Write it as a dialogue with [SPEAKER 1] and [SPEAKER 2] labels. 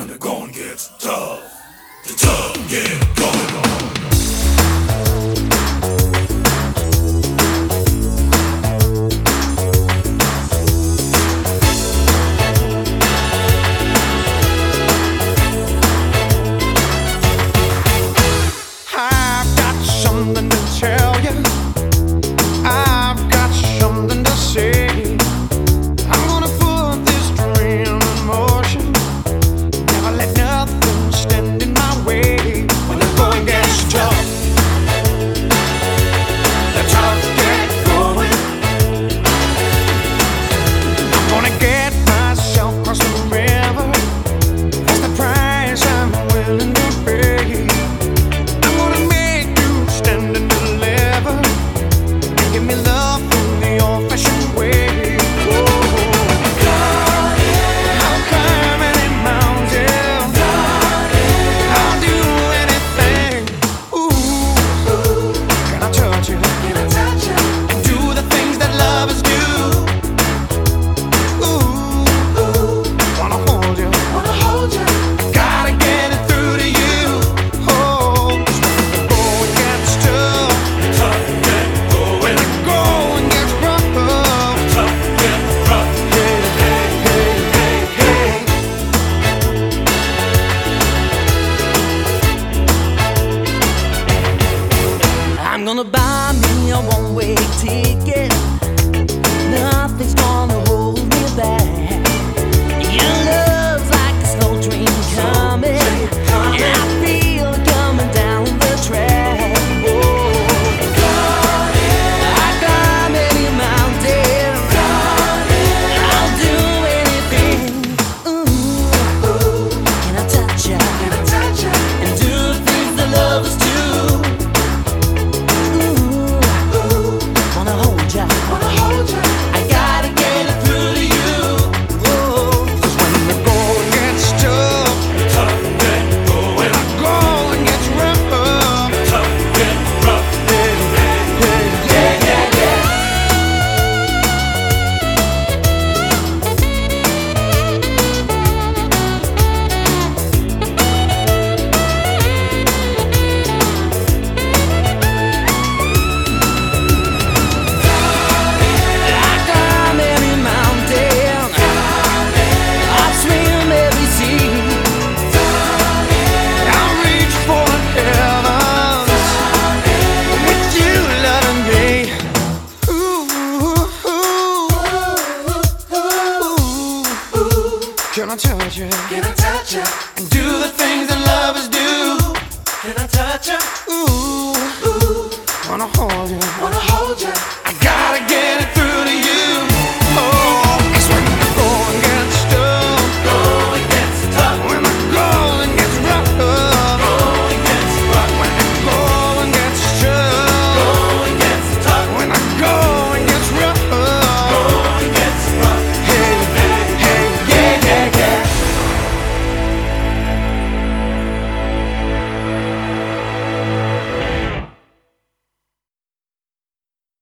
[SPEAKER 1] when the going gets tough, the tough get going
[SPEAKER 2] on. I've got something to tell. gonna buy me a one way ticket. Nothing's gonna Can I touch you? Can I touch you? And do the things that lovers do.
[SPEAKER 3] Can I touch you? Ooh. Ooh. Wanna hold you? Wanna hold you? I gotta get it. Through.